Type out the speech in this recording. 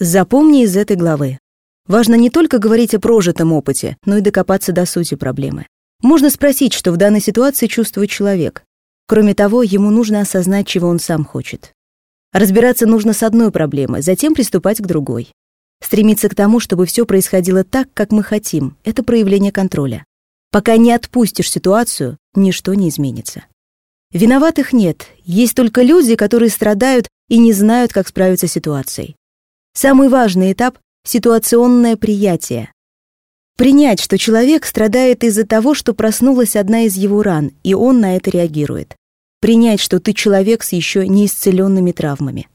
Запомни из этой главы. Важно не только говорить о прожитом опыте, но и докопаться до сути проблемы. Можно спросить, что в данной ситуации чувствует человек. Кроме того, ему нужно осознать, чего он сам хочет. Разбираться нужно с одной проблемой, затем приступать к другой. Стремиться к тому, чтобы все происходило так, как мы хотим, это проявление контроля. Пока не отпустишь ситуацию, ничто не изменится. Виноватых нет, есть только люди, которые страдают и не знают, как справиться с ситуацией. Самый важный этап — ситуационное приятие. Принять, что человек страдает из-за того, что проснулась одна из его ран, и он на это реагирует. Принять, что ты человек с еще неисцеленными травмами.